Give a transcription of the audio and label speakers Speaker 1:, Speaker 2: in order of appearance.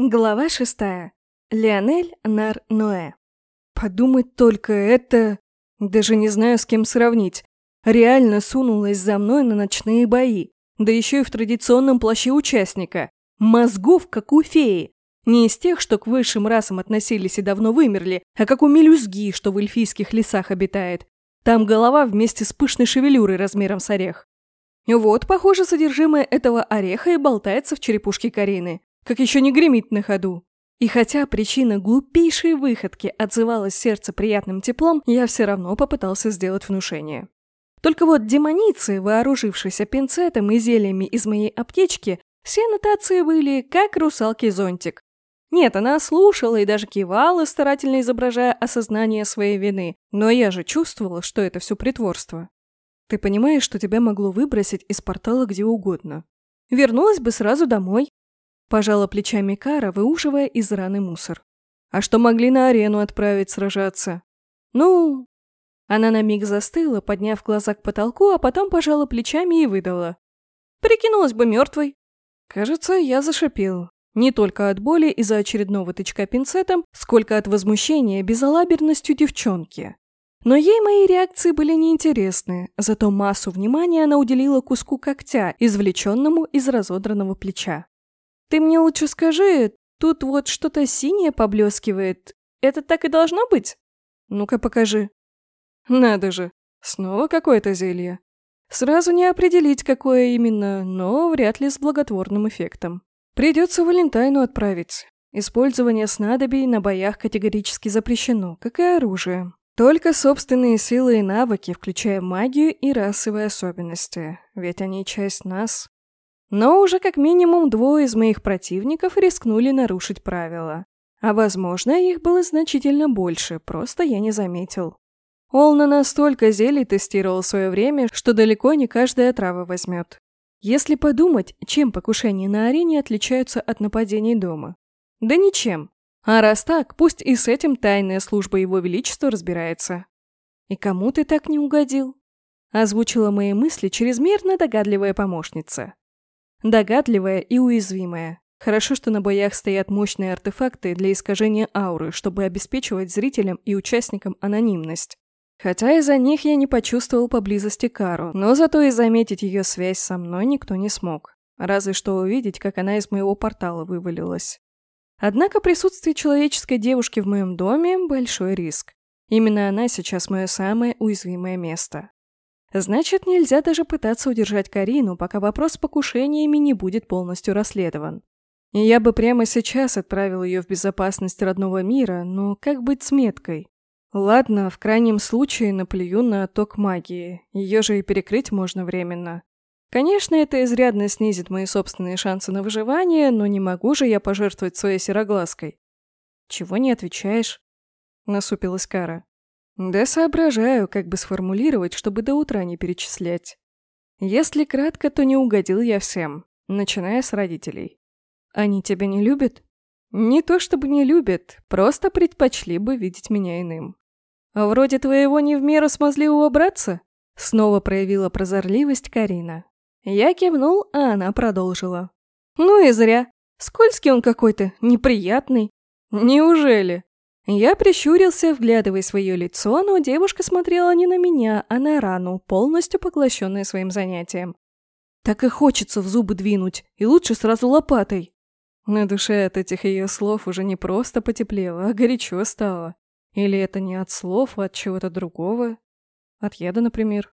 Speaker 1: Глава шестая. Леонель Нар-Ноэ. Подумать только, это... Даже не знаю, с кем сравнить. Реально сунулась за мной на ночные бои. Да еще и в традиционном плаще участника. Мозгов, как у феи. Не из тех, что к высшим расам относились и давно вымерли, а как у мелюзги, что в эльфийских лесах обитает. Там голова вместе с пышной шевелюрой размером с орех. Вот, похоже, содержимое этого ореха и болтается в черепушке Карины как еще не гремит на ходу. И хотя причина глупейшей выходки отзывалась сердце приятным теплом, я все равно попытался сделать внушение. Только вот демоницы, вооружившиеся пинцетом и зельями из моей аптечки, все нотации были как русалки-зонтик. Нет, она слушала и даже кивала, старательно изображая осознание своей вины, но я же чувствовала, что это все притворство. Ты понимаешь, что тебя могло выбросить из портала где угодно. Вернулась бы сразу домой, Пожала плечами Кара, выуживая из раны мусор. А что могли на арену отправить сражаться? Ну... Она на миг застыла, подняв глаза к потолку, а потом пожала плечами и выдала. Прикинулась бы мертвой. Кажется, я зашипел. Не только от боли из-за очередного тычка пинцетом, сколько от возмущения безалаберностью девчонки. Но ей мои реакции были неинтересны, зато массу внимания она уделила куску когтя, извлеченному из разодранного плеча. Ты мне лучше скажи, тут вот что-то синее поблескивает. Это так и должно быть? Ну-ка покажи. Надо же, снова какое-то зелье. Сразу не определить, какое именно, но вряд ли с благотворным эффектом. Придется Валентайну отправить. Использование снадобий на боях категорически запрещено, как и оружие. Только собственные силы и навыки, включая магию и расовые особенности, ведь они часть нас. Но уже как минимум двое из моих противников рискнули нарушить правила. А возможно, их было значительно больше, просто я не заметил. Олна настолько зелий тестировал свое время, что далеко не каждая трава возьмет. Если подумать, чем покушения на арене отличаются от нападений дома? Да ничем. А раз так, пусть и с этим тайная служба Его Величества разбирается. «И кому ты так не угодил?» Озвучила мои мысли чрезмерно догадливая помощница. Догадливая и уязвимая. Хорошо, что на боях стоят мощные артефакты для искажения ауры, чтобы обеспечивать зрителям и участникам анонимность. Хотя из-за них я не почувствовал поблизости Кару, но зато и заметить ее связь со мной никто не смог. Разве что увидеть, как она из моего портала вывалилась. Однако присутствие человеческой девушки в моем доме – большой риск. Именно она сейчас мое самое уязвимое место. Значит, нельзя даже пытаться удержать Карину, пока вопрос с покушениями не будет полностью расследован. И я бы прямо сейчас отправил ее в безопасность родного мира, но как быть с меткой? Ладно, в крайнем случае наплюю на отток магии, ее же и перекрыть можно временно. Конечно, это изрядно снизит мои собственные шансы на выживание, но не могу же я пожертвовать своей сероглазкой. «Чего не отвечаешь?» – насупилась Кара. Да соображаю, как бы сформулировать, чтобы до утра не перечислять. Если кратко, то не угодил я всем, начиная с родителей. Они тебя не любят? Не то чтобы не любят, просто предпочли бы видеть меня иным. А вроде твоего не в меру смазливого братца? Снова проявила прозорливость Карина. Я кивнул, а она продолжила. Ну и зря. Скользкий он какой-то, неприятный. Неужели? Я прищурился, вглядывая свое лицо, но девушка смотрела не на меня, а на рану, полностью поглощенная своим занятием. Так и хочется в зубы двинуть, и лучше сразу лопатой. На душе от этих ее слов уже не просто потеплело, а горячо стало. Или это не от слов, а от чего-то другого? От яда, например.